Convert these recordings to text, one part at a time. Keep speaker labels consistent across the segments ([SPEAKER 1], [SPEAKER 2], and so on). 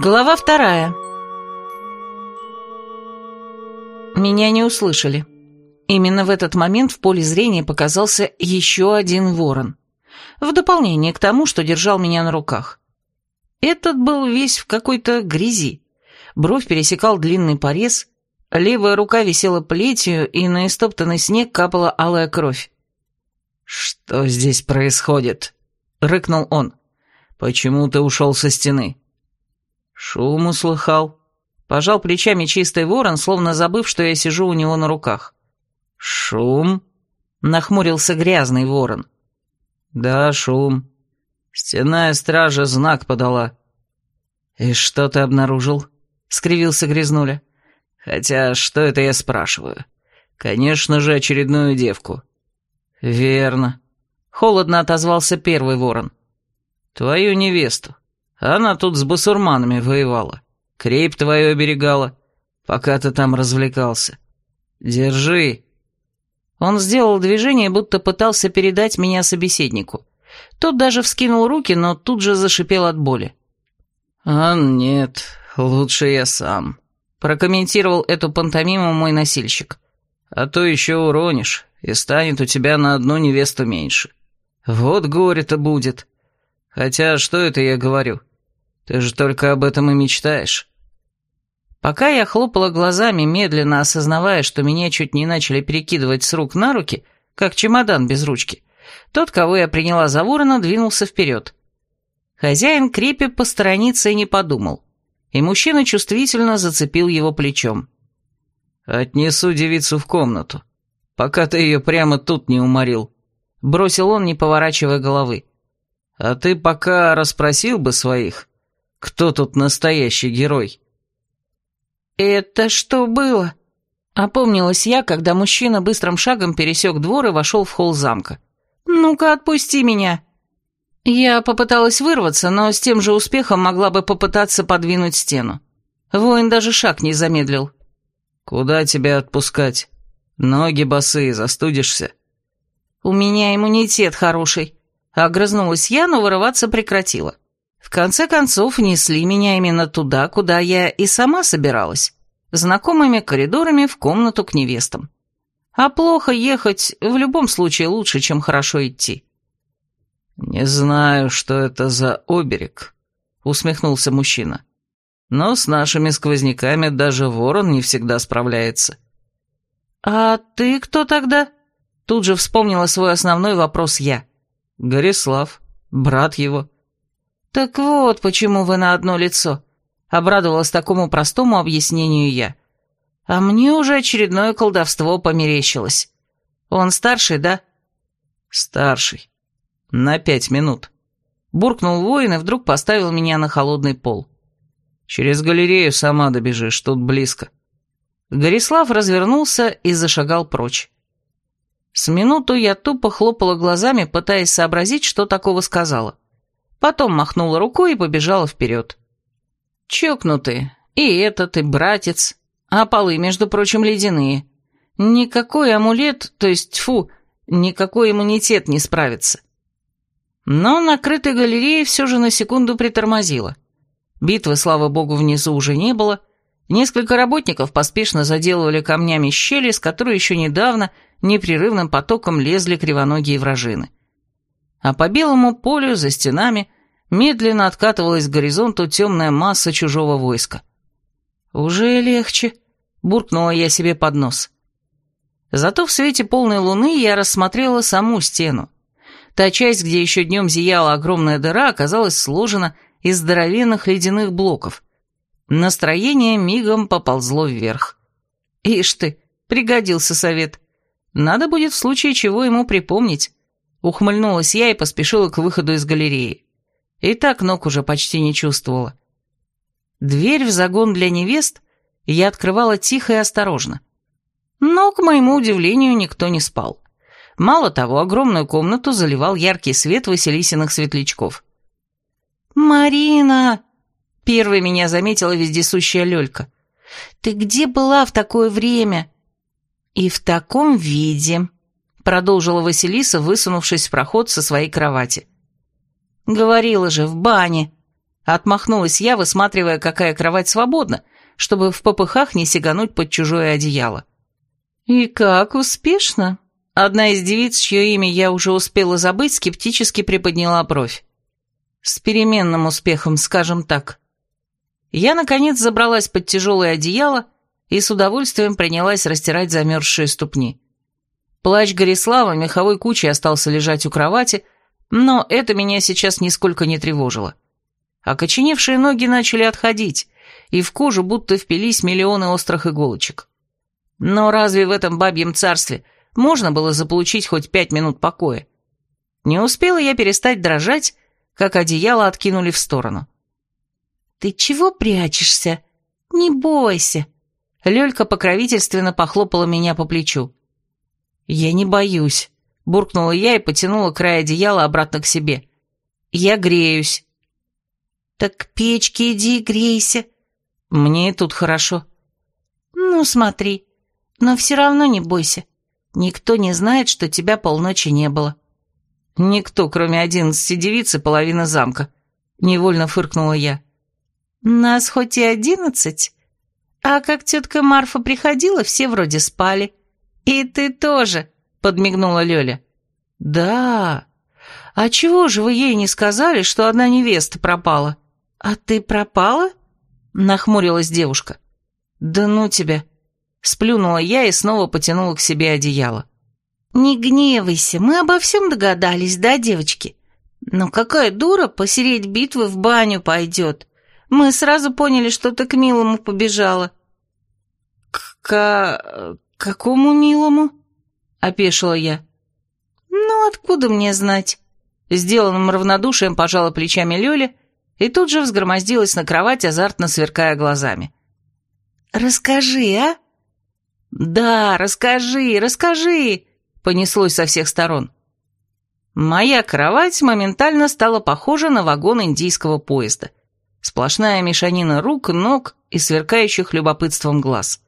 [SPEAKER 1] Глава вторая. Меня не услышали. Именно в этот момент в поле зрения показался еще один ворон. В дополнение к тому, что держал меня на руках. Этот был весь в какой-то грязи. Бровь пересекал длинный порез, левая рука висела плетью, и на истоптанный снег капала алая кровь.
[SPEAKER 2] «Что здесь происходит?» — рыкнул он. «Почему ты ушел со стены?»
[SPEAKER 1] Шум услыхал. Пожал плечами чистый ворон, словно забыв, что я сижу у него на руках.
[SPEAKER 2] «Шум?»
[SPEAKER 1] — нахмурился грязный ворон.
[SPEAKER 2] «Да, шум. Стенная стража знак подала».
[SPEAKER 1] «И что ты обнаружил?» — скривился Грязнуля.
[SPEAKER 2] «Хотя, что это я спрашиваю? Конечно же, очередную девку».
[SPEAKER 1] «Верно». Холодно отозвался первый ворон.
[SPEAKER 2] «Твою невесту. Она тут с басурманами воевала. Крейп твою оберегала, пока ты там развлекался. Держи».
[SPEAKER 1] Он сделал движение, будто пытался передать меня собеседнику. Тот даже вскинул руки, но тут же зашипел от боли.
[SPEAKER 2] «А нет, лучше я сам», — прокомментировал эту пантомиму мой носильщик. «А то еще уронишь, и станет у тебя на одну невесту меньше. Вот горе-то будет. Хотя что это я говорю? Ты же только об этом и мечтаешь».
[SPEAKER 1] Пока я хлопала глазами, медленно осознавая, что меня чуть не начали перекидывать с рук на руки, как чемодан без ручки, тот, кого я приняла за ворона, двинулся вперед. Хозяин крепи посторониться и не подумал, и мужчина чувствительно зацепил его плечом.
[SPEAKER 2] «Отнесу девицу в комнату, пока ты ее прямо тут не уморил», — бросил он, не поворачивая головы. «А ты пока расспросил бы своих, кто тут настоящий герой?»
[SPEAKER 1] «Это что было?» Опомнилась я, когда мужчина быстрым шагом пересек двор и вошел в холл замка. «Ну-ка, отпусти меня!» Я попыталась вырваться, но с тем же успехом могла бы попытаться подвинуть стену. Воин даже шаг не замедлил.
[SPEAKER 2] «Куда тебя отпускать? Ноги босые, застудишься?»
[SPEAKER 1] «У меня иммунитет хороший», — огрызнулась я, но вырываться прекратила. В конце концов, несли меня именно туда, куда я и сама собиралась, знакомыми коридорами в комнату к невестам. А плохо ехать в любом случае лучше, чем хорошо идти.
[SPEAKER 2] «Не знаю, что это за оберег», — усмехнулся мужчина. «Но с нашими сквозняками даже ворон не всегда справляется».
[SPEAKER 1] «А ты кто тогда?» Тут же вспомнила свой основной вопрос я.
[SPEAKER 2] «Горислав, брат его».
[SPEAKER 1] «Так вот, почему вы на одно лицо», — обрадовалась такому простому объяснению я. «А мне уже очередное колдовство померещилось. Он старший, да?»
[SPEAKER 2] «Старший. На пять минут». Буркнул воин и вдруг поставил меня на холодный пол. «Через галерею сама добежишь, тут близко».
[SPEAKER 1] Горислав развернулся и зашагал прочь. С минуту я тупо хлопала глазами, пытаясь сообразить, что такого сказала. Потом махнула рукой и побежала вперед. Чокнутые. И этот, и братец. А полы, между прочим, ледяные. Никакой амулет, то есть, фу, никакой иммунитет не справится. Но накрытой галерея все же на секунду притормозила. Битвы, слава богу, внизу уже не было. Несколько работников поспешно заделывали камнями щели, с которой еще недавно непрерывным потоком лезли кривоногие вражины а по белому полю за стенами медленно откатывалась к горизонту темная масса чужого войска. «Уже легче», — буркнула я себе под нос. Зато в свете полной луны я рассмотрела саму стену. Та часть, где еще днем зияла огромная дыра, оказалась сложена из здоровенных ледяных блоков. Настроение мигом поползло вверх. Ишь ты, пригодился совет. Надо будет в случае чего ему припомнить. Ухмыльнулась я и поспешила к выходу из галереи. И так ног уже почти не чувствовала. Дверь в загон для невест я открывала тихо и осторожно. Но, к моему удивлению, никто не спал. Мало того, огромную комнату заливал яркий свет Василисиных светлячков. «Марина!» — первой меня заметила вездесущая Лёлька. «Ты где была в такое время?» «И в таком виде», продолжила Василиса, высунувшись в проход со своей кровати. «Говорила же, в бане», — Отмахнулась я, высматривая, какая кровать свободна, чтобы в попыхах не сигануть под чужое одеяло. «И как успешно?» Одна из девиц, чье имя я уже успела забыть, скептически приподняла бровь. С переменным успехом, скажем так. Я, наконец, забралась под тяжелое одеяло и с удовольствием принялась растирать замерзшие ступни. Плащ Горислава меховой кучей остался лежать у кровати, но это меня сейчас нисколько не тревожило. Окоченевшие ноги начали отходить, и в кожу будто впились миллионы острых иголочек. Но разве в этом бабьем царстве – можно было заполучить хоть пять минут покоя. Не успела я перестать дрожать, как одеяло откинули в сторону. «Ты чего прячешься? Не бойся!» Лёлька покровительственно похлопала меня по плечу. «Я не боюсь», — буркнула я и потянула край одеяла обратно к себе. «Я греюсь». «Так к печке иди грейся». «Мне тут хорошо». «Ну, смотри, но все равно не бойся. Никто не знает, что тебя полночи не было». «Никто, кроме одиннадцати девиц и половины замка», — невольно фыркнула я. «Нас хоть и одиннадцать, а как тетка Марфа приходила, все вроде спали. И ты тоже», — подмигнула Лёля. «Да. А чего же вы ей не сказали, что одна невеста пропала?» «А ты пропала?» — нахмурилась девушка. «Да ну тебя!» Сплюнула я и снова потянула к себе одеяло. «Не гневайся, мы обо всем догадались, да, девочки? Но какая дура посереть битвы в баню пойдет? Мы сразу поняли, что ты к милому побежала». «К... какому милому?» — опешила я. «Ну, откуда мне знать?» Сделанным равнодушием пожала плечами Лёля и тут же взгромоздилась на кровать, азартно сверкая глазами. «Расскажи, а?» «Да, расскажи, расскажи!» — понеслось со всех сторон. Моя кровать моментально стала похожа на вагон индийского поезда. Сплошная мешанина рук, ног и сверкающих любопытством глаз.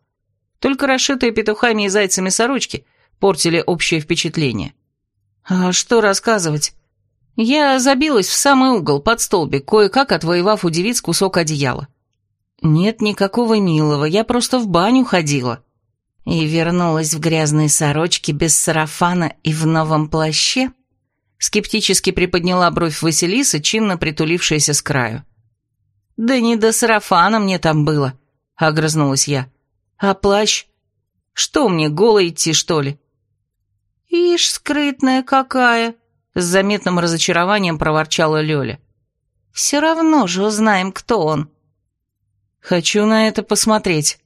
[SPEAKER 1] Только расшитые петухами и зайцами сорочки портили общее впечатление. А что рассказывать? Я забилась в самый угол, под столбик, кое-как отвоевав у девиц кусок одеяла. Нет никакого милого, я просто в баню ходила. И вернулась в грязной сорочке без сарафана и в новом плаще? Скептически приподняла бровь Василиса, чинно притулившаяся с краю. «Да не до сарафана мне там было», — огрызнулась я. «А плащ? Что мне, голой идти, что ли?» «Ишь, скрытная какая!» — с заметным разочарованием проворчала Лёля. «Все равно же узнаем, кто он». «Хочу на это посмотреть»,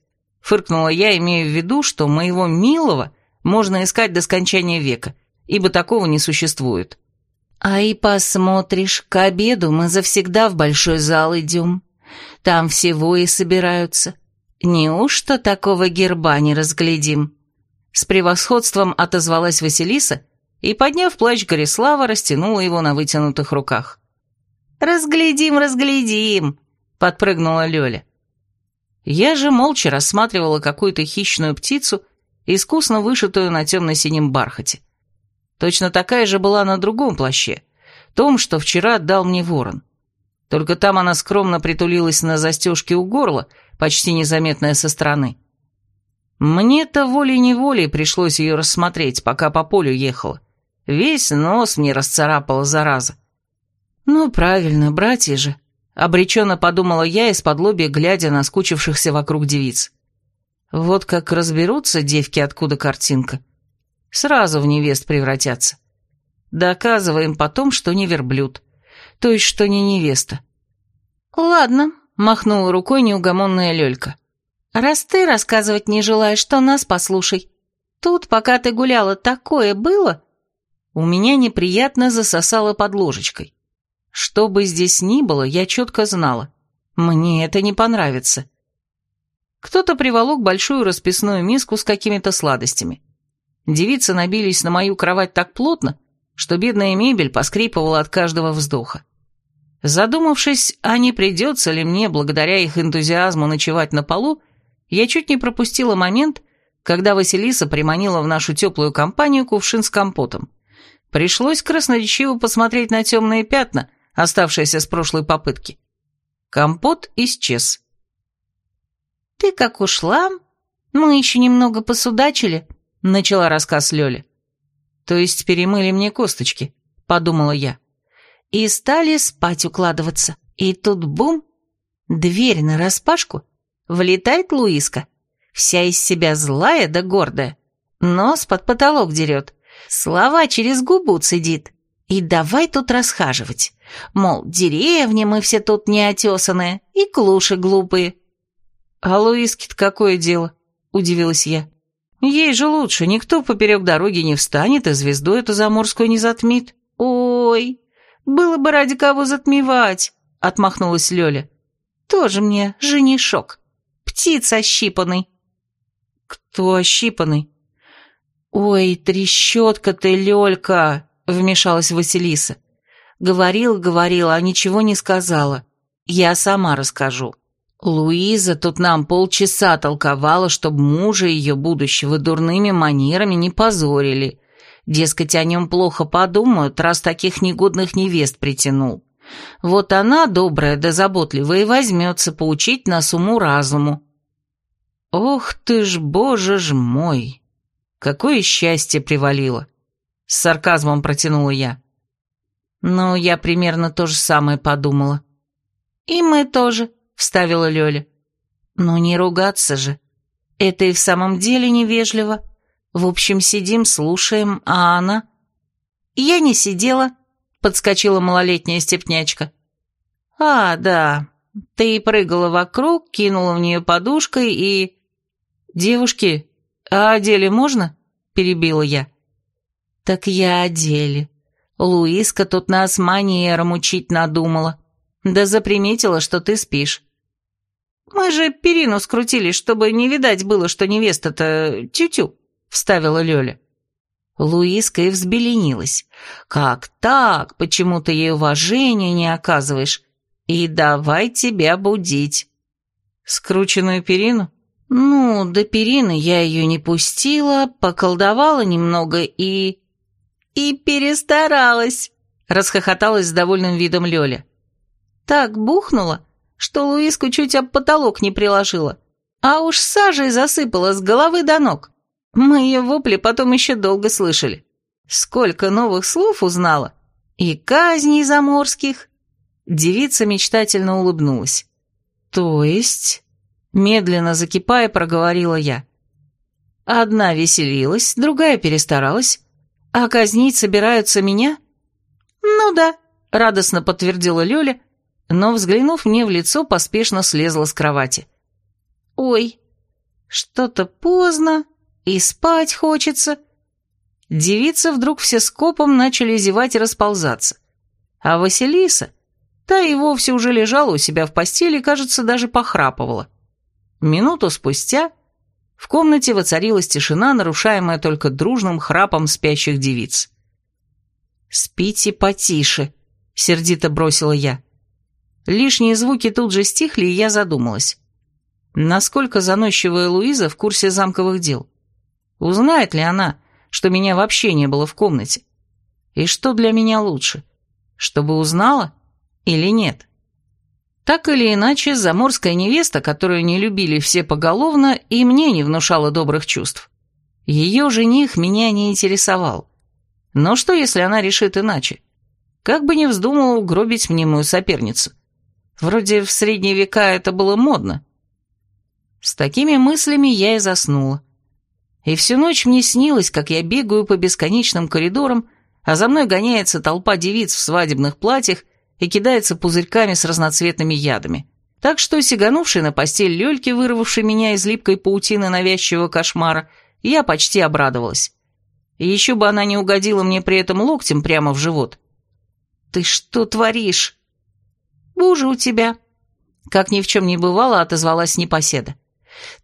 [SPEAKER 1] Фыркнула я, имея в виду, что моего милого можно искать до скончания века, ибо такого не существует. А и посмотришь, к обеду мы завсегда в большой зал идем. Там все вои собираются. Неужто такого герба не разглядим? С превосходством отозвалась Василиса и, подняв плащ Горислава, растянула его на вытянутых руках. «Разглядим, разглядим!» — подпрыгнула Лёля. Я же молча рассматривала какую-то хищную птицу, искусно вышитую на темно-синем бархате. Точно такая же была на другом плаще, том, что вчера отдал мне ворон. Только там она скромно притулилась на застежке у горла, почти незаметная со стороны. Мне-то волей-неволей пришлось ее рассмотреть, пока по полю ехала. Весь нос мне расцарапала зараза. Ну, правильно, братья же. Обреченно подумала я из-под лобья, глядя на скучившихся вокруг девиц. Вот как разберутся девки, откуда картинка. Сразу в невест превратятся. Доказываем потом, что не верблюд. То есть, что не невеста. «Ладно», — махнула рукой неугомонная Лёлька. «Раз ты рассказывать не желаешь, то нас послушай. Тут, пока ты гуляла, такое было...» У меня неприятно засосало под ложечкой. Что бы здесь ни было, я четко знала. Мне это не понравится. Кто-то приволок большую расписную миску с какими-то сладостями. Девицы набились на мою кровать так плотно, что бедная мебель поскрипывала от каждого вздоха. Задумавшись, а не придется ли мне, благодаря их энтузиазму, ночевать на полу, я чуть не пропустила момент, когда Василиса приманила в нашу теплую компанию кувшин с компотом. Пришлось красноречиво посмотреть на темные пятна, оставшиеся с прошлой попытки. Компот исчез.
[SPEAKER 3] «Ты как ушла? Мы еще немного посудачили», — начала рассказ Лёля.
[SPEAKER 1] «То есть перемыли мне косточки», — подумала я.
[SPEAKER 3] И стали спать укладываться. И тут бум, дверь нараспашку, влетает Луиска, вся из себя злая да гордая, нос под потолок дерет, слова через губу цедит. И давай тут расхаживать. Мол, деревни мы все тут неотесанные и клуши глупые.
[SPEAKER 1] А Луиске-то какое дело? Удивилась я. Ей же лучше, никто поперек дороги не встанет и звезду эту заморскую не затмит.
[SPEAKER 3] Ой, было бы ради кого затмевать, отмахнулась Лёля. Тоже мне женишок. Птиц ощипанный.
[SPEAKER 1] Кто ощипанный?
[SPEAKER 3] Ой, трещотка ты, Лёлька, вмешалась Василиса. Говорил, говорил, а ничего не сказала. Я сама расскажу. Луиза тут нам полчаса толковала, чтобы мужа ее будущего дурными манерами не позорили. Дескать, о нем плохо подумают, раз таких негодных невест притянул. Вот она, добрая да заботливая, и возьмется поучить нас уму-разуму.
[SPEAKER 1] Ох ты ж, боже ж мой! Какое счастье привалило! С сарказмом протянула я.
[SPEAKER 3] Ну, я примерно то же самое подумала. И мы тоже, вставила Лёля. Ну, не ругаться же. Это и в самом деле невежливо. В общем, сидим, слушаем, а она... Я не сидела, подскочила малолетняя степнячка. А, да, ты прыгала вокруг, кинула в нее подушкой и...
[SPEAKER 1] Девушки, а о можно? Перебила я.
[SPEAKER 3] Так я о деле. Луиска тут нас манером учить надумала. Да заприметила, что ты спишь. Мы же перину скрутили, чтобы не видать было, что невеста-то тю-тю, вставила Лёля. Луиска и взбеленилась. «Как так? Почему ты ей уважения не оказываешь? И давай тебя будить».
[SPEAKER 1] «Скрученную перину?»
[SPEAKER 3] «Ну, до перины я ее не пустила, поколдовала немного и...» «И перестаралась», — расхохоталась с довольным видом Лёля. «Так бухнула, что Луиску чуть об потолок не приложила, а уж сажей засыпала с головы до ног. Мы ее вопли потом еще долго слышали. Сколько новых слов узнала. И казней заморских».
[SPEAKER 1] Девица мечтательно улыбнулась. «То есть...» Медленно закипая, проговорила я. Одна веселилась, другая перестаралась, «А казнить собираются меня?»
[SPEAKER 3] «Ну да», —
[SPEAKER 1] радостно подтвердила Лёля, но, взглянув мне в лицо, поспешно слезла с кровати.
[SPEAKER 3] «Ой, что-то поздно, и спать хочется».
[SPEAKER 1] Девицы вдруг все скопом начали зевать и расползаться. А Василиса, та и вовсе уже лежала у себя в постели кажется, даже похрапывала. Минуту спустя в комнате воцарилась тишина, нарушаемая только дружным храпом спящих девиц. «Спите потише», — сердито бросила я. Лишние звуки тут же стихли, и я задумалась. Насколько заносчивая Луиза в курсе замковых дел? Узнает ли она, что меня вообще не было в комнате? И что для меня лучше, чтобы узнала или нет?» Так или иначе, заморская невеста, которую не любили все поголовно, и мне не внушала добрых чувств. Ее жених меня не интересовал. Но что, если она решит иначе? Как бы не вздумала угробить мне мою соперницу. Вроде в средние века это было модно. С такими мыслями я и заснула. И всю ночь мне снилось, как я бегаю по бесконечным коридорам, а за мной гоняется толпа девиц в свадебных платьях и кидается пузырьками с разноцветными ядами. Так что, сиганувший на постель Лёльки, вырвавший меня из липкой паутины навязчивого кошмара, я почти обрадовалась. И еще бы она не угодила мне при этом локтем прямо в живот. «Ты что творишь?»
[SPEAKER 3] «Боже у тебя!» Как ни в чем не бывало, отозвалась непоседа.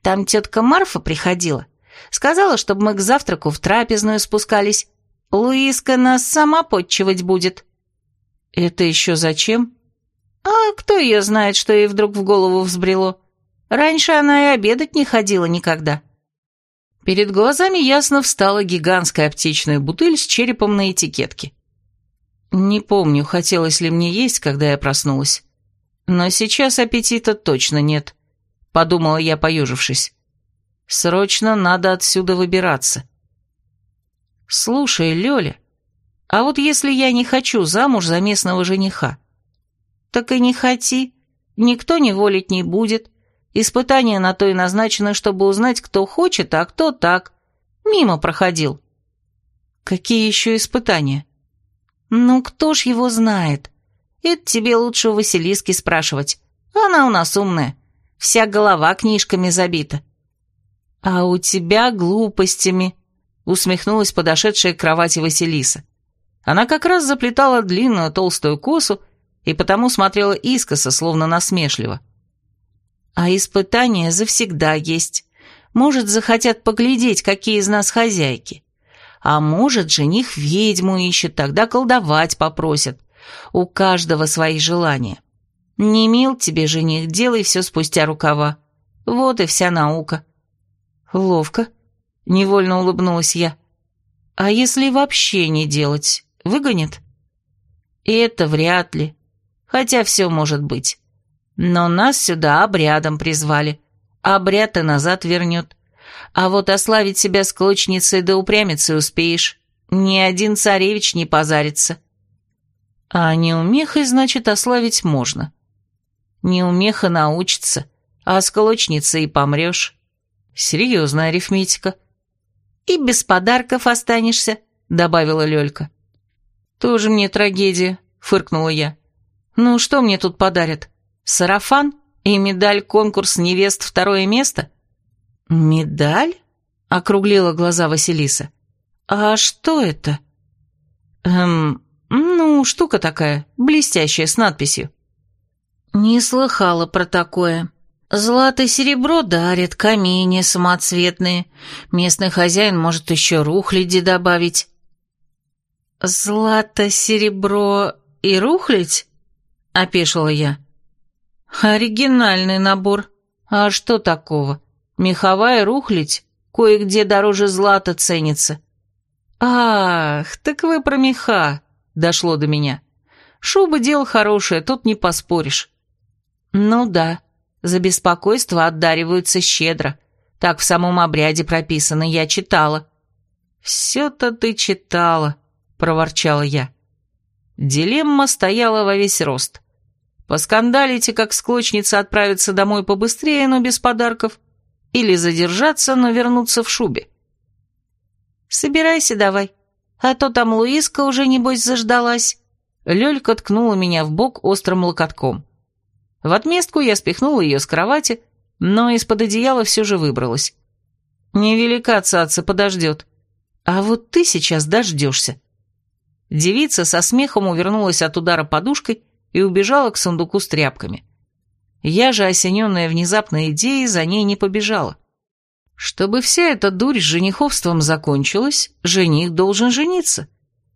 [SPEAKER 3] «Там тетка Марфа приходила. Сказала, чтобы мы к завтраку в трапезную спускались. Луиска нас сама подчивать будет».
[SPEAKER 1] «Это еще зачем?»
[SPEAKER 3] «А кто ее знает, что ей вдруг в голову взбрело? Раньше она и обедать не ходила никогда».
[SPEAKER 1] Перед глазами ясно встала гигантская аптечная бутыль с черепом на этикетке. Не помню, хотелось ли мне есть, когда я проснулась. Но сейчас аппетита точно нет, подумала я, поежившись. Срочно надо отсюда выбираться. Слушай, Лёля, а вот если я не хочу замуж за местного жениха? Так и не хоти, никто не волить не будет. Испытание на то и назначено, чтобы узнать, кто хочет, а кто так. Мимо проходил. Какие еще испытания? Ну, кто ж его знает? Это тебе лучше у Василиски спрашивать. Она у нас умная. Вся голова книжками забита. А у тебя глупостями, усмехнулась подошедшая к кровати Василиса. Она как раз заплетала длинную толстую косу и потому смотрела искоса, словно насмешливо. А испытания завсегда есть. Может, захотят поглядеть, какие из нас хозяйки. А может, жених ведьму ищет, тогда колдовать попросят. У каждого свои желания. Не мил тебе жених, делай все спустя рукава. Вот и вся наука. Ловко. Невольно улыбнулась я. А если вообще не делать, выгонит? И это вряд ли. Хотя все может быть. Но нас сюда обрядом призвали. Обряд и назад вернет. А вот ославить себя склочницей да упрямицей успеешь. Ни один царевич не позарится. А неумехой, значит, ославить можно. Неумеха научится, а склочница и помрешь. Серьезная арифметика. И без подарков останешься, добавила Лёлька. Тоже мне трагедия, фыркнула я. Ну, что мне тут подарят? Сарафан и медаль конкурс невест второе место? Медаль? Округлила глаза Василиса. А что это? Эм, ну, штука такая, блестящая, с надписью. Не слыхала про такое. Злато серебро дарят, камни самоцветные. Местный хозяин может еще рухляди добавить. Злато, серебро и рухлядь? Опешила я. Оригинальный набор. А что такого? Меховая рухлядь кое-где дороже злата ценится. Ах, так вы про меха дошло до меня. Шуба дело хорошее, тут не поспоришь. Ну да, за беспокойство отдариваются щедро. Так в самом обряде прописано, я читала. Все-то ты читала, проворчала я. Дилемма стояла во весь рост. Поскандалите, как склочница отправиться домой побыстрее, но без подарков, или задержаться, но вернуться в шубе. Собирайся давай, а то там Луиска уже, небось, заждалась». Лёлька ткнула меня в бок острым локотком. В отместку я спихнула ее с кровати, но из-под одеяла все же выбралась. «Невелика цаца подождет. А вот ты сейчас дождешься». Девица со смехом увернулась от удара подушкой и убежала к сундуку с тряпками. Я же, осененная внезапной идеей, за ней не побежала. Чтобы вся эта дурь с жениховством закончилась, жених должен жениться.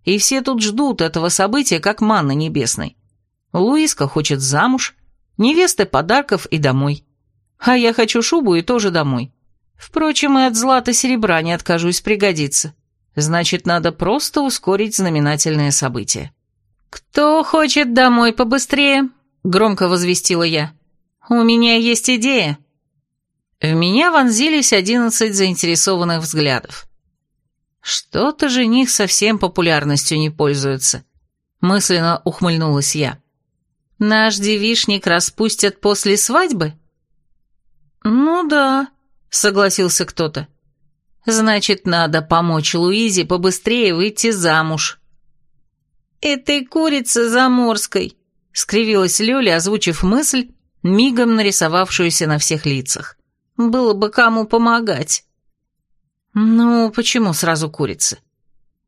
[SPEAKER 1] И все тут ждут этого события, как манна небесной. Луиска хочет замуж, невесты подарков и домой. А я хочу шубу и тоже домой. Впрочем, и от злата серебра не откажусь, пригодится. Значит, надо просто ускорить знаменательное событие. «Кто хочет домой побыстрее?» — громко возвестила я. «У меня есть идея». В меня вонзились одиннадцать заинтересованных взглядов. Что-то жених совсем популярностью не пользуется. Мысленно ухмыльнулась я. Наш девишник распустят после свадьбы? Ну да, согласился кто-то. Значит, надо помочь Луизе побыстрее выйти замуж. Этой курице заморской, скривилась Лёля, озвучив мысль, мигом нарисовавшуюся на всех лицах. Было бы кому помогать. Ну, почему сразу курица?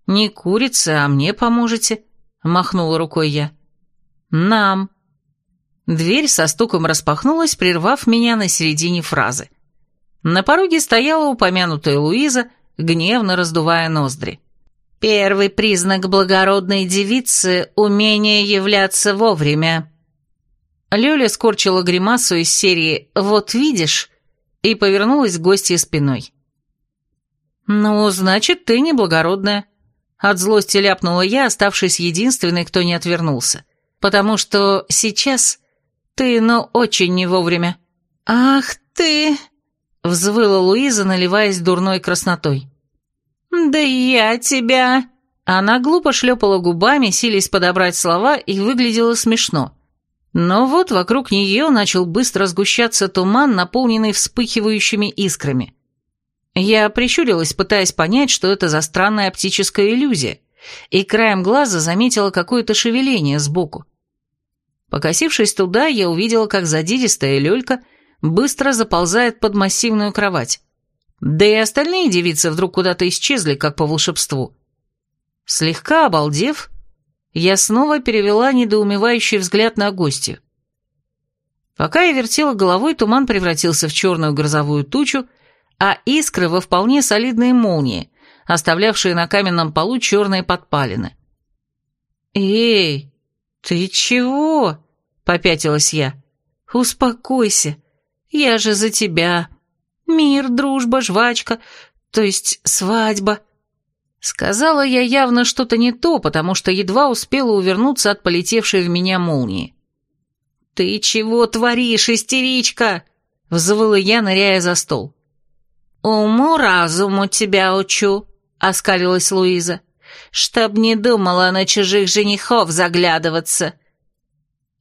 [SPEAKER 1] Не курица, а мне поможете, махнула рукой я. Нам. Дверь со стуком распахнулась, прервав меня на середине фразы. На пороге стояла упомянутая Луиза, гневно раздувая ноздри. «Первый признак благородной девицы — умение являться вовремя». Лёля скорчила гримасу из серии «Вот видишь» и повернулась к гостье спиной. «Ну, значит, ты неблагородная». От злости ляпнула я, оставшись единственной, кто не отвернулся. «Потому что сейчас
[SPEAKER 3] Ты, ну, очень не вовремя. Ах ты!» — взвыла Луиза, наливаясь дурной краснотой. «Да я тебя...» Она глупо шлепала губами, силясь подобрать слова, и выглядела смешно. Но вот вокруг нее начал быстро сгущаться туман, наполненный вспыхивающими искрами. Я прищурилась, пытаясь понять, что это за странная оптическая иллюзия, и краем глаза заметила какое-то шевеление сбоку. Покосившись туда, я увидела, как задиристая люлька быстро заползает под массивную кровать. Да и остальные девицы вдруг куда-то исчезли, как по волшебству. Слегка обалдев, я снова перевела недоумевающий взгляд на гостью. Пока я вертела головой, туман превратился в черную грозовую тучу, а искры во вполне солидные молнии, оставлявшие на каменном полу черные подпалины. «Эй, ты чего?» — попятилась я. «Успокойся, я же за тебя. Мир, дружба, жвачка, то есть свадьба». Сказала я явно что-то не то, потому что едва успела увернуться от полетевшей в меня молнии. «Ты чего творишь, истеричка?» — взвыла я, ныряя за стол. «Уму-разуму тебя учу», — оскалилась Луиза, «чтоб не думала на чужих женихов заглядываться».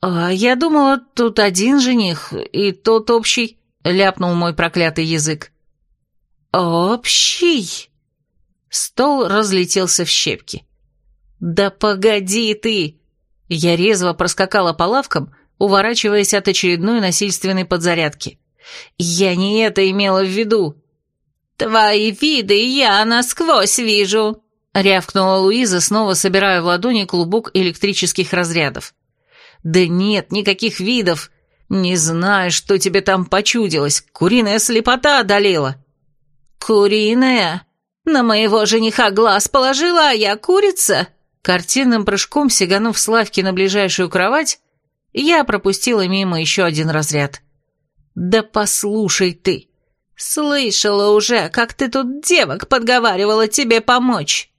[SPEAKER 3] «А я думала, тут один жених, и тот общий», — ляпнул мой проклятый язык. «Общий?» Стол разлетелся в щепки. «Да погоди ты!» Я резво проскакала по лавкам, уворачиваясь от очередной насильственной подзарядки. «Я не это имела в виду!» «Твои виды я насквозь вижу!» — рявкнула Луиза, снова собирая в ладони клубок электрических разрядов. «Да нет никаких видов! Не знаю, что тебе там почудилось. Куриная слепота одолела!» «Куриная? На моего жениха глаз положила, а я курица?» Картинным прыжком, сиганув с лавки на ближайшую кровать, я пропустила мимо еще один разряд. «Да послушай ты!» «Слышала уже, как ты тут девок подговаривала тебе помочь!»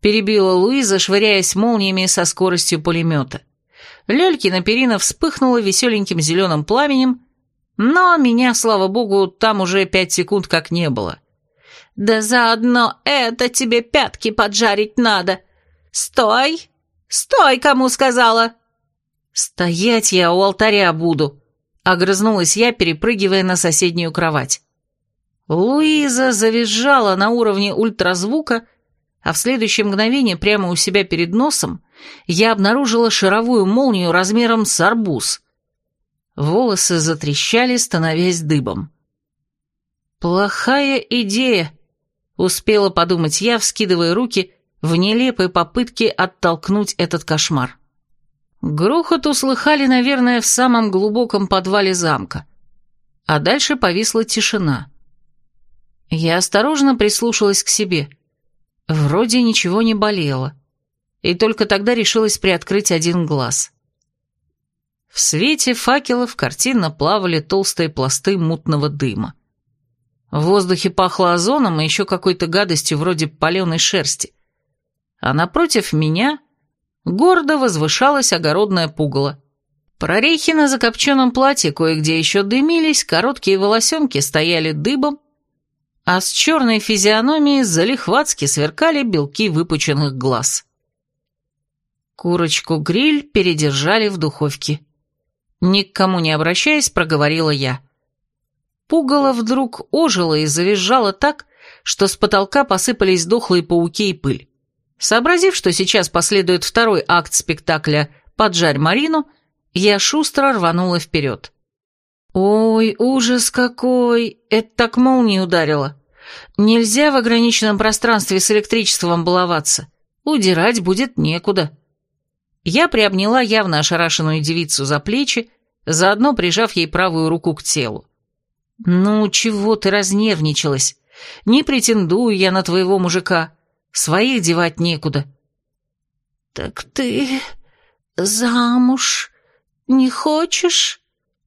[SPEAKER 3] Перебила Луиза, швыряясь молниями со скоростью пулемета. Лёлькина перина вспыхнула веселеньким зеленым пламенем, но меня, слава богу, там уже пять секунд как не было. «Да заодно это тебе пятки поджарить надо! Стой! Стой, кому сказала!» «Стоять я у алтаря буду!» — огрызнулась я, перепрыгивая на соседнюю кровать. Луиза завизжала на уровне ультразвука, а в следующее мгновение прямо у себя перед носом я обнаружила шаровую молнию размером с арбуз. Волосы затрещали, становясь дыбом. «Плохая идея», — успела подумать я, вскидывая руки в нелепой попытке оттолкнуть этот кошмар. Грохот услыхали, наверное, в самом глубоком подвале замка. А дальше повисла тишина. Я осторожно прислушалась к себе. Вроде ничего не болело. И только тогда решилась приоткрыть один глаз. В свете факелов картинно плавали толстые пласты мутного дыма. В воздухе пахло озоном и еще какой-то гадостью вроде паленой шерсти. А напротив меня гордо возвышалась огородная пугало. Прорехи на закопченном платье кое-где еще дымились, короткие волосенки стояли дыбом, а с черной физиономией залихватски сверкали белки выпученных глаз. Курочку-гриль передержали в духовке. Ни к кому не обращаясь, проговорила я. Пугало вдруг ожило и завизжало так, что с потолка посыпались дохлые пауки и пыль. Сообразив, что сейчас последует второй акт спектакля «Поджарь Марину», я шустро рванула вперед. «Ой, ужас какой! Это так молнией ударило! Нельзя в ограниченном пространстве с электричеством баловаться. Удирать будет некуда». Я приобняла явно ошарашенную девицу за плечи, заодно прижав ей правую руку к телу. «Ну, чего ты разнервничалась? Не претендую я на твоего мужика. Своих девать некуда». «Так ты замуж не хочешь?»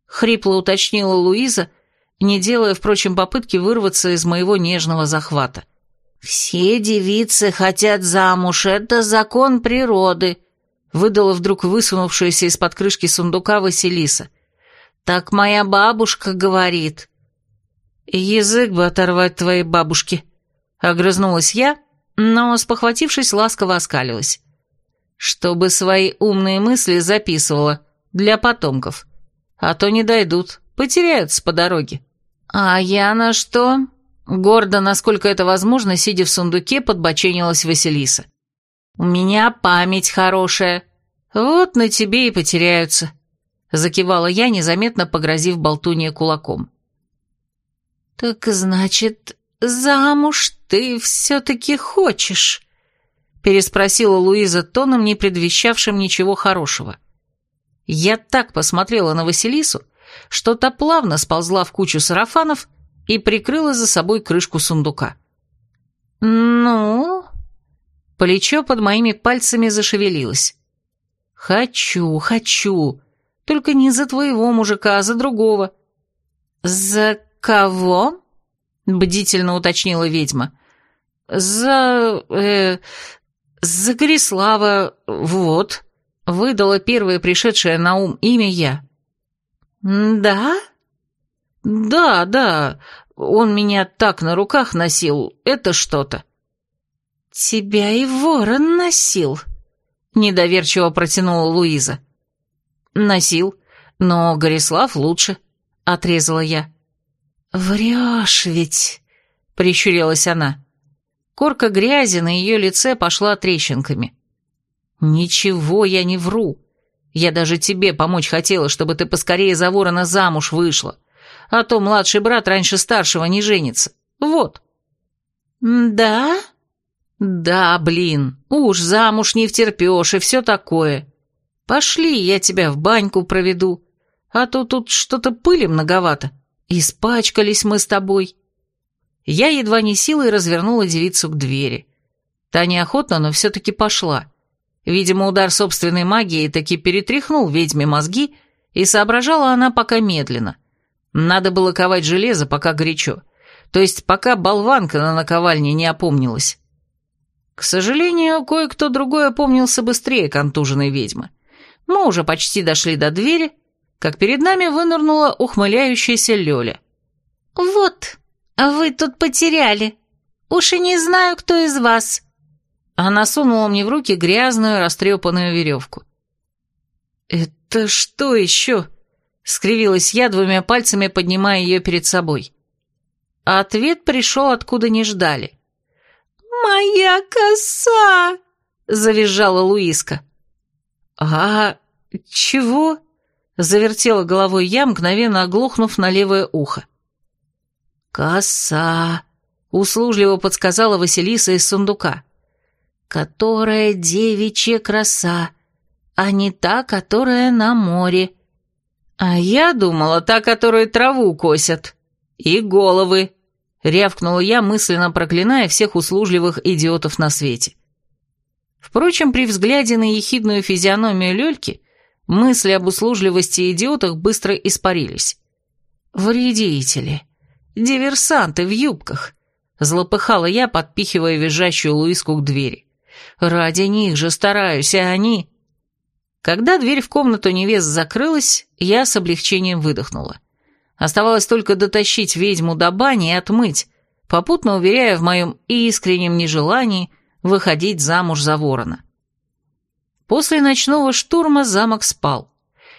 [SPEAKER 3] Хрипло уточнила Луиза, не делая, впрочем, попытки вырваться из моего нежного захвата. «Все девицы хотят замуж, это закон природы», выдала вдруг высунувшаяся из-под крышки сундука Василиса. Так моя бабушка говорит.
[SPEAKER 1] Язык бы оторвать твоей бабушке. Огрызнулась я, но, спохватившись, ласково оскалилась. Чтобы свои умные мысли записывала для потомков. А то не дойдут, потеряются по дороге.
[SPEAKER 3] А я на что?
[SPEAKER 1] Гордо, насколько это возможно, сидя в сундуке, подбоченилась Василиса.
[SPEAKER 3] «У меня память хорошая.
[SPEAKER 1] Вот на тебе и потеряются», — закивала я, незаметно погрозив болтунье кулаком.
[SPEAKER 3] «Так значит, замуж ты все-таки хочешь?» — переспросила Луиза тоном, не предвещавшим ничего хорошего.
[SPEAKER 1] Я так посмотрела на Василису, что та плавно сползла в кучу сарафанов и прикрыла за собой крышку сундука.
[SPEAKER 3] «Ну?»
[SPEAKER 1] Плечо под моими пальцами зашевелилось. «Хочу, хочу. Только не за твоего мужика, а за другого».
[SPEAKER 3] «За кого?» — бдительно уточнила ведьма.
[SPEAKER 1] «За... э... за Горислава... вот», — выдала первое пришедшее на ум имя я.
[SPEAKER 3] «Да?»
[SPEAKER 1] «Да, да, он меня так на руках носил, это что-то».
[SPEAKER 3] «Тебя и ворон носил», —
[SPEAKER 1] недоверчиво протянула Луиза. «Носил, но Горислав лучше», — отрезала я.
[SPEAKER 3] «Врешь ведь», —
[SPEAKER 1] прищурилась она. Корка грязи на ее лице пошла трещинками. «Ничего я не вру. Я даже тебе помочь хотела, чтобы ты поскорее за ворона замуж вышла. А то младший брат раньше старшего не женится. Вот».
[SPEAKER 3] «Да?»
[SPEAKER 1] «Да, блин, уж замуж не втерпешь и все такое. Пошли, я тебя в баньку проведу, а то тут что-то пыли многовато. Испачкались мы с тобой». Я едва не силой развернула девицу к двери. Та неохотно, но все-таки пошла. Видимо, удар собственной магии таки перетряхнул ведьме мозги, и соображала она пока медленно. Надо было ковать железо, пока горячо. То есть, пока болванка на наковальне не опомнилась. К сожалению, кое-кто другой опомнился быстрее контуженной ведьмы. Мы уже почти дошли до двери, как перед нами вынырнула ухмыляющаяся Лёля.
[SPEAKER 3] «Вот, вы тут потеряли. Уж и не знаю, кто из вас».
[SPEAKER 1] Она сунула мне в руки грязную, растрепанную веревку. «Это что еще?» — скривилась я, двумя пальцами поднимая ее перед собой. Ответ пришел, откуда не ждали.
[SPEAKER 3] «Моя коса!»
[SPEAKER 1] — завизжала Луиска. «А чего?» — завертела головой я, мгновенно оглохнув на левое ухо. «Коса!» — услужливо подсказала Василиса из сундука. «Которая девичья краса, а не та, которая на море. А я думала, та, которая траву косят. И головы!» Рявкнула я, мысленно проклиная всех услужливых идиотов на свете. Впрочем, при взгляде на ехидную физиономию Лёльки, мысли об услужливости идиотах быстро испарились. «Вредители! Диверсанты в юбках!» Злопыхала я, подпихивая визжащую Луиску к двери. «Ради них же стараюсь, а они...» Когда дверь в комнату невест закрылась, я с облегчением выдохнула. Оставалось только дотащить ведьму до бани и отмыть, попутно уверяя в моем искреннем нежелании выходить замуж за ворона. После ночного штурма замок спал,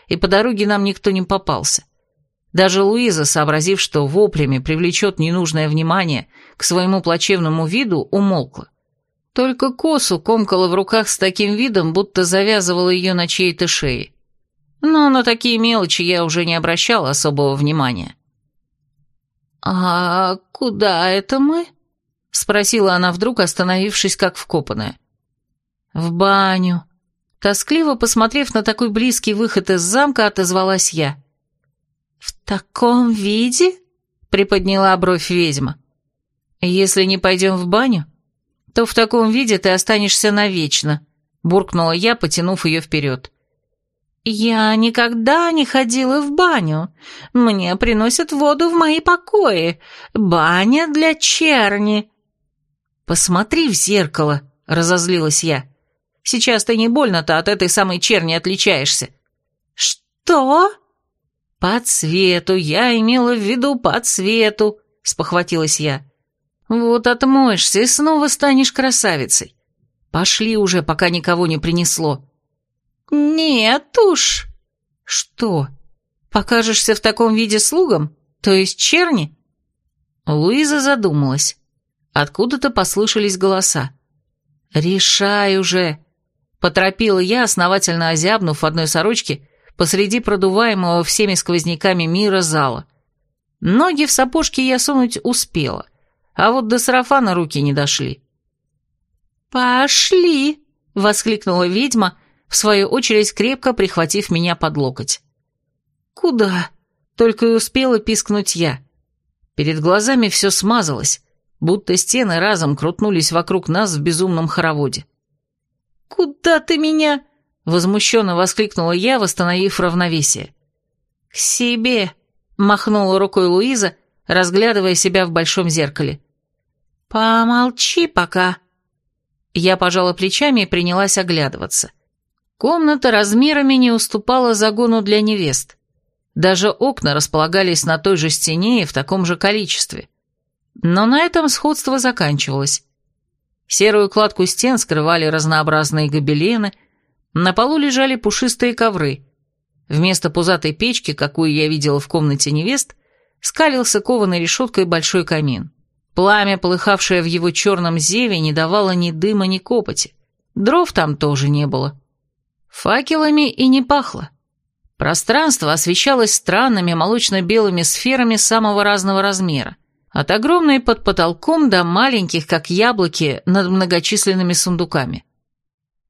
[SPEAKER 1] и по дороге нам никто не попался. Даже Луиза, сообразив, что воплями привлечет ненужное внимание к своему плачевному виду, умолкла. Только косу комкала в руках с таким видом, будто завязывала ее на чьей-то шее но на такие мелочи я уже не обращала особого внимания.
[SPEAKER 3] «А куда это мы?» — спросила она вдруг, остановившись как вкопанная.
[SPEAKER 1] «В баню». Тоскливо посмотрев на такой близкий выход из замка, отозвалась я.
[SPEAKER 3] «В таком виде?» — приподняла бровь ведьма.
[SPEAKER 1] «Если не пойдем в баню, то в таком виде ты останешься навечно», — буркнула я, потянув ее вперед.
[SPEAKER 3] «Я никогда не ходила в баню. Мне приносят воду в мои покои. Баня для черни».
[SPEAKER 1] «Посмотри в зеркало», — разозлилась я. «Сейчас ты не больно-то от этой самой черни отличаешься».
[SPEAKER 3] «Что?»
[SPEAKER 1] «По цвету, я имела в виду по цвету», — спохватилась я. «Вот отмоешься и снова станешь красавицей. Пошли уже, пока никого не принесло».
[SPEAKER 3] «Нет уж».
[SPEAKER 1] «Что? Покажешься в таком виде слугам? То есть черни?» Луиза задумалась. Откуда-то послышались голоса. «Решай уже!» Поторопила я, основательно озябнув в одной сорочке посреди продуваемого всеми сквозняками мира зала. Ноги в сапожки я сунуть успела, а вот до сарафана руки не дошли.
[SPEAKER 3] «Пошли!» — воскликнула ведьма, в свою очередь крепко прихватив меня под локоть.
[SPEAKER 1] «Куда?» — только и успела пискнуть я. Перед глазами все смазалось, будто стены разом крутнулись вокруг нас в безумном хороводе.
[SPEAKER 3] «Куда ты меня?»
[SPEAKER 1] — возмущенно воскликнула я, восстановив равновесие.
[SPEAKER 3] «К себе!»
[SPEAKER 1] — махнула рукой Луиза, разглядывая себя в большом зеркале.
[SPEAKER 3] «Помолчи пока».
[SPEAKER 1] Я пожала плечами и принялась оглядываться. Комната размерами не уступала загону для невест. Даже окна располагались на той же стене и в таком же количестве. Но на этом сходство заканчивалось. Серую кладку стен скрывали разнообразные гобелены, на полу лежали пушистые ковры. Вместо пузатой печки, какую я видела в комнате невест, скалился кованой решеткой большой камин. Пламя, полыхавшее в его черном зеве, не давало ни дыма, ни копоти. Дров там тоже не было. Факелами и не пахло. Пространство освещалось странными молочно-белыми сферами самого разного размера. От огромной под потолком до маленьких, как яблоки, над многочисленными сундуками.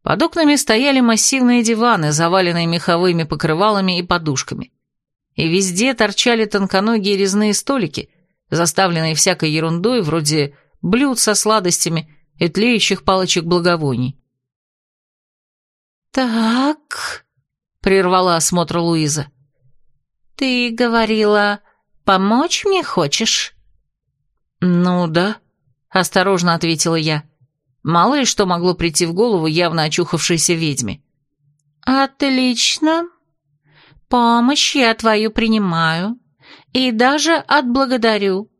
[SPEAKER 1] Под окнами стояли массивные диваны, заваленные меховыми покрывалами и подушками. И везде торчали тонконогие резные столики, заставленные всякой ерундой, вроде блюд со сладостями и тлеющих палочек благовоний.
[SPEAKER 3] «Так», —
[SPEAKER 1] прервала осмотр Луиза, —
[SPEAKER 3] «ты говорила, помочь мне хочешь?»
[SPEAKER 1] «Ну да», — осторожно ответила я. Мало ли что могло прийти в голову явно очухавшейся ведьме.
[SPEAKER 3] «Отлично. Помощь я твою принимаю. И даже отблагодарю.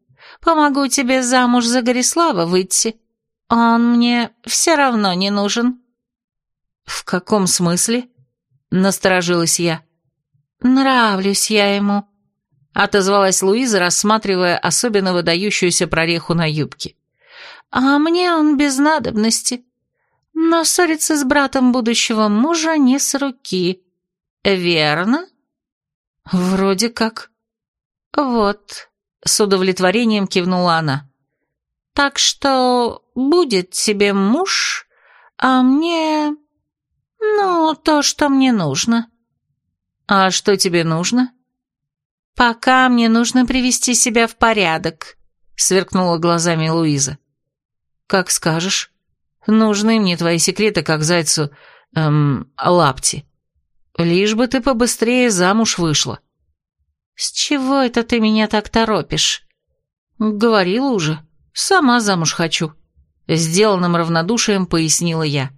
[SPEAKER 3] Помогу тебе замуж за Горислава выйти. Он мне все равно не нужен».
[SPEAKER 1] «В каком смысле?» — насторожилась я.
[SPEAKER 3] «Нравлюсь я ему»,
[SPEAKER 1] отозвалась Луиза, рассматривая особенно выдающуюся прореху на юбке.
[SPEAKER 3] «А мне он без надобности. Но ссориться с братом будущего мужа не с руки. Верно?»
[SPEAKER 1] «Вроде как».
[SPEAKER 3] «Вот», — с удовлетворением кивнула она. «Так что будет тебе муж, а мне... ну, то, что мне нужно».
[SPEAKER 1] «А что тебе нужно?»
[SPEAKER 3] «Пока мне нужно привести себя в порядок», —
[SPEAKER 1] сверкнула глазами Луиза. «Как скажешь. Нужны мне твои секреты, как зайцу, эм, лапти. Лишь бы ты побыстрее замуж вышла».
[SPEAKER 3] «С чего это ты меня так торопишь?»
[SPEAKER 1] «Говорила уже. Сама замуж хочу», — сделанным равнодушием пояснила я.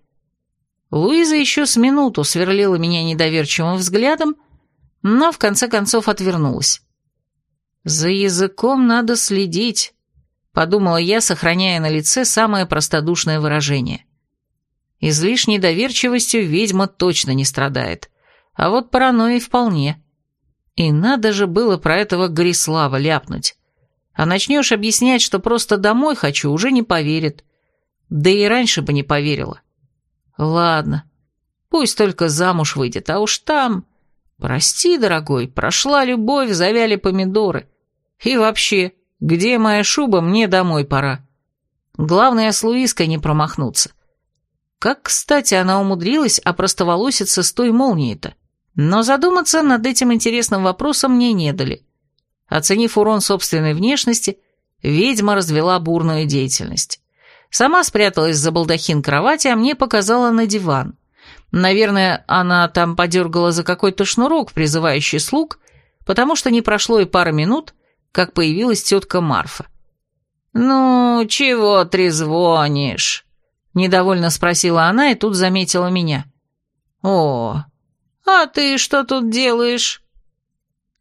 [SPEAKER 1] Луиза еще с минуту сверлила меня недоверчивым взглядом, но в конце концов отвернулась. «За языком надо следить», — подумала я, сохраняя на лице самое простодушное выражение. Излишней доверчивостью ведьма точно не страдает, а вот паранойей вполне. И надо же было про этого Горислава ляпнуть. А начнешь объяснять, что просто домой хочу, уже не поверит. Да и раньше бы не поверила. Ладно, пусть только замуж выйдет, а уж там... «Прости, дорогой, прошла любовь, завяли помидоры. И вообще, где моя шуба, мне домой пора. Главное, с Луиской не промахнуться. Как, кстати, она умудрилась опростоволоситься с той молнией-то. Но задуматься над этим интересным вопросом мне не дали. Оценив урон собственной внешности, ведьма развела бурную деятельность. Сама спряталась за балдахин кровати, а мне показала на диван. Наверное, она там подергала за какой-то шнурок, призывающий слуг, потому что не прошло и пара минут, как появилась тетка Марфа. «Ну, чего трезвонишь?» — недовольно спросила она и тут заметила меня. «О, а ты что тут делаешь?»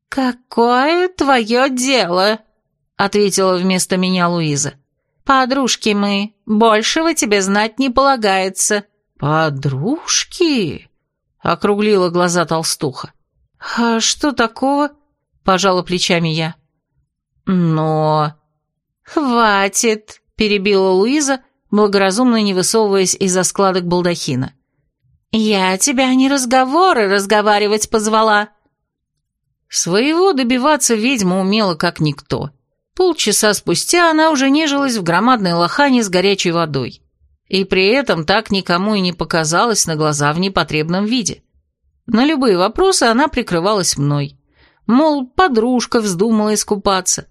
[SPEAKER 3] «Какое твое дело?» — ответила вместо меня Луиза. «Подружки мы, большего тебе знать не полагается».
[SPEAKER 1] «Подружки?» — округлила глаза толстуха. «А что такого?» — пожала плечами я. «Но...»
[SPEAKER 3] «Хватит!» — перебила Луиза, благоразумно не высовываясь из-за складок балдахина. «Я тебя не разговоры разговаривать позвала».
[SPEAKER 1] Своего добиваться ведьма умела как никто. Полчаса спустя она уже нежилась в громадной лохане с горячей водой. И при этом так никому и не показалась на глаза в непотребном виде. На любые вопросы она прикрывалась мной. Мол, подружка вздумала искупаться.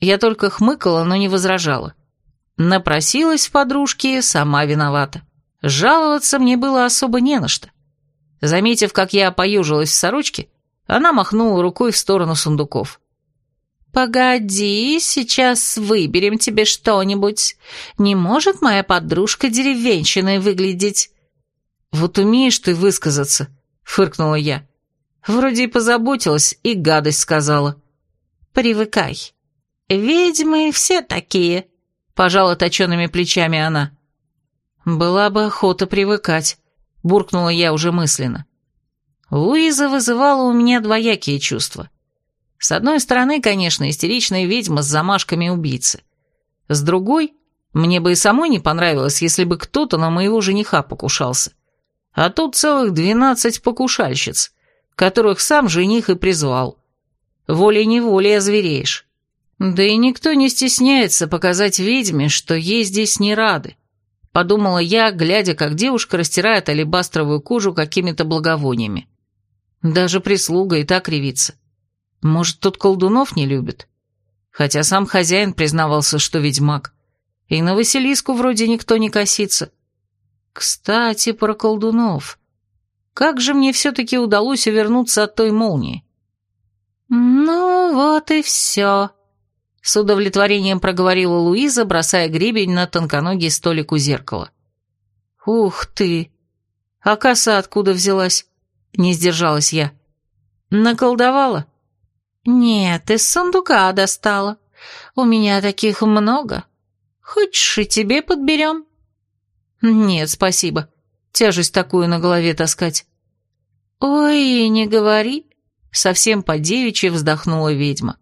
[SPEAKER 1] Я только хмыкала, но не возражала. Напросилась в подружки, сама виновата. Жаловаться мне было особо не на что. Заметив, как я поюжилась в сорочке, она махнула рукой в сторону сундуков.
[SPEAKER 3] «Погоди, сейчас выберем тебе что-нибудь. Не может моя подружка деревенщиной выглядеть?»
[SPEAKER 1] «Вот умеешь ты высказаться», — фыркнула я. Вроде и позаботилась, и гадость сказала.
[SPEAKER 3] «Привыкай. Ведьмы все такие», — пожала точеными плечами она.
[SPEAKER 1] «Была бы охота привыкать», — буркнула я уже мысленно. Луиза вызывала у меня двоякие чувства. С одной стороны, конечно, истеричная ведьма с замашками убийцы. С другой, мне бы и самой не понравилось, если бы кто-то на моего жениха покушался. А тут целых двенадцать покушальщиц, которых сам жених и призвал. Волей-неволей озвереешь. Да и никто не стесняется показать ведьме, что ей здесь не рады. Подумала я, глядя, как девушка растирает алебастровую кожу какими-то благовониями. Даже прислуга и так ревится. Может, тут колдунов не любят? Хотя сам хозяин признавался, что ведьмак. И на Василиску вроде никто не косится. Кстати, про колдунов. Как же мне все-таки удалось увернуться от той молнии?
[SPEAKER 3] «Ну, вот и все», — с удовлетворением проговорила Луиза, бросая гребень на тонконогий столик у зеркала.
[SPEAKER 1] «Ух ты! А коса откуда взялась?» Не сдержалась я. Наколдовала?
[SPEAKER 3] Нет, из сундука достала. У меня таких много. Хочешь, и тебе подберем?
[SPEAKER 1] Нет, спасибо. Тяжесть такую на голове таскать.
[SPEAKER 3] Ой, не говори.
[SPEAKER 1] Совсем по-девичьи вздохнула ведьма.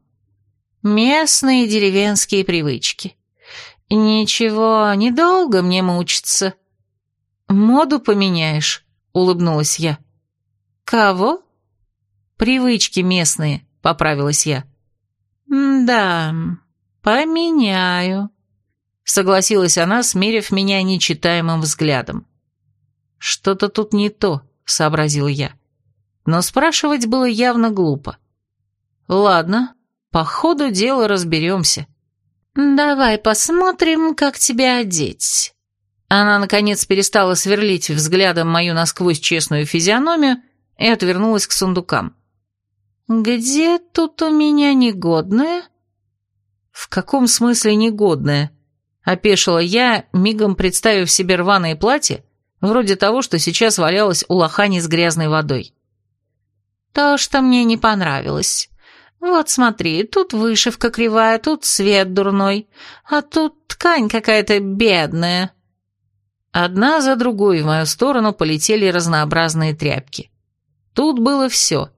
[SPEAKER 3] Местные деревенские привычки. Ничего, недолго мне мучиться.
[SPEAKER 1] Моду поменяешь, улыбнулась я.
[SPEAKER 3] «Кого?»
[SPEAKER 1] «Привычки местные», — поправилась я.
[SPEAKER 3] «Да, поменяю», — согласилась она, смерив меня нечитаемым взглядом.
[SPEAKER 1] «Что-то тут не то», — сообразил я. Но спрашивать было явно глупо. «Ладно, по ходу дела разберемся».
[SPEAKER 3] «Давай посмотрим, как тебя одеть».
[SPEAKER 1] Она, наконец, перестала сверлить взглядом мою насквозь честную физиономию и отвернулась к сундукам.
[SPEAKER 3] «Где тут у меня негодное?»
[SPEAKER 1] «В каком смысле негодное?» — опешила я, мигом представив себе рваное платье, вроде того, что сейчас валялось у лохани с грязной водой.
[SPEAKER 3] «То, что мне не понравилось. Вот смотри, тут вышивка кривая, тут цвет дурной, а тут ткань какая-то бедная».
[SPEAKER 1] Одна за другой в мою сторону полетели разнообразные тряпки. Тут было все.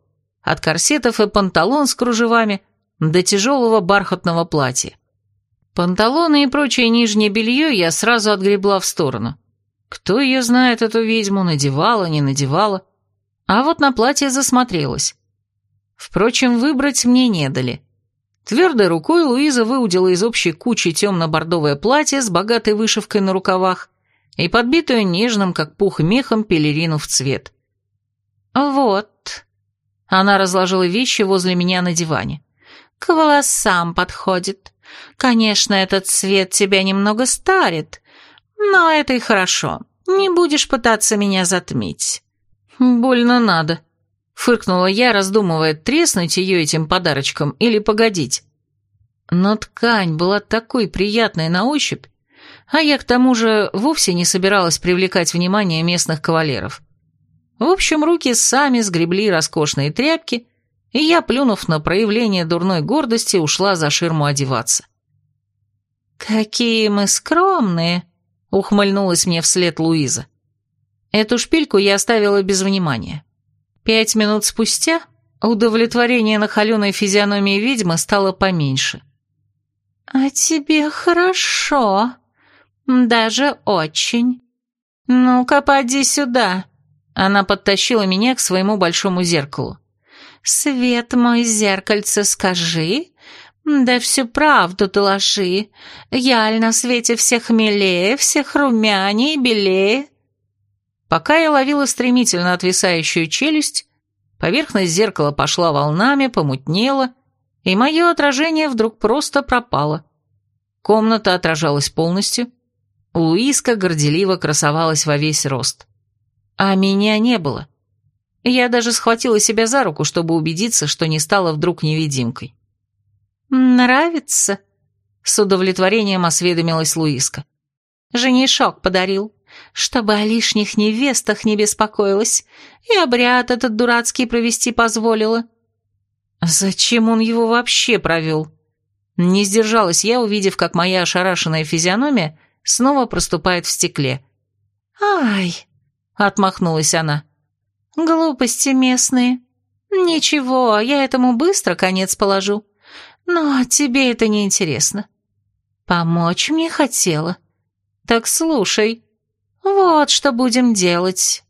[SPEAKER 1] От корсетов и панталон с кружевами до тяжелого бархатного платья. Панталоны и прочее нижнее белье я сразу отгребла в сторону. Кто ее знает, эту ведьму, надевала, не надевала. А вот на платье засмотрелась. Впрочем, выбрать мне не дали. Твердой рукой Луиза выудила из общей кучи темно-бордовое платье с богатой вышивкой на рукавах и подбитую нежным, как пух мехом, пелерину в цвет.
[SPEAKER 3] «Вот». Она разложила вещи возле меня на диване. «К волосам подходит. Конечно, этот цвет тебя немного старит, но это и хорошо. Не будешь пытаться меня затмить».
[SPEAKER 1] «Больно надо», — фыркнула я, раздумывая, треснуть ее этим подарочком или погодить. Но ткань была такой приятной на ощупь, а я к тому же вовсе не собиралась привлекать внимание местных кавалеров. В общем, руки сами сгребли роскошные тряпки, и я, плюнув на проявление дурной гордости, ушла за ширму одеваться.
[SPEAKER 3] «Какие мы скромные!» — ухмыльнулась мне вслед Луиза. Эту шпильку я оставила без внимания. Пять минут спустя удовлетворение на холеной физиономии ведьмы стало поменьше. «А тебе хорошо. Даже очень. Ну-ка, поди сюда». Она подтащила меня к своему большому зеркалу. «Свет мой зеркальце, скажи, да всю правду доложи. Я на свете всех милее, всех румянее и белее».
[SPEAKER 1] Пока я ловила стремительно отвисающую челюсть, поверхность зеркала пошла волнами, помутнела, и мое отражение вдруг просто пропало. Комната отражалась полностью. Луиска горделиво красовалась во весь рост. А меня не было. Я даже схватила себя за руку, чтобы убедиться, что не стала вдруг невидимкой.
[SPEAKER 3] «Нравится?» — с удовлетворением осведомилась Луиска. «Женишок подарил, чтобы о лишних невестах не беспокоилась, и обряд этот дурацкий провести позволила».
[SPEAKER 1] «Зачем он его вообще провел?» Не сдержалась я, увидев, как моя ошарашенная физиономия снова проступает в стекле.
[SPEAKER 3] «Ай!» — отмахнулась она. «Глупости местные. Ничего, я этому быстро конец положу. Но тебе это не интересно. Помочь мне хотела. Так слушай, вот что будем делать.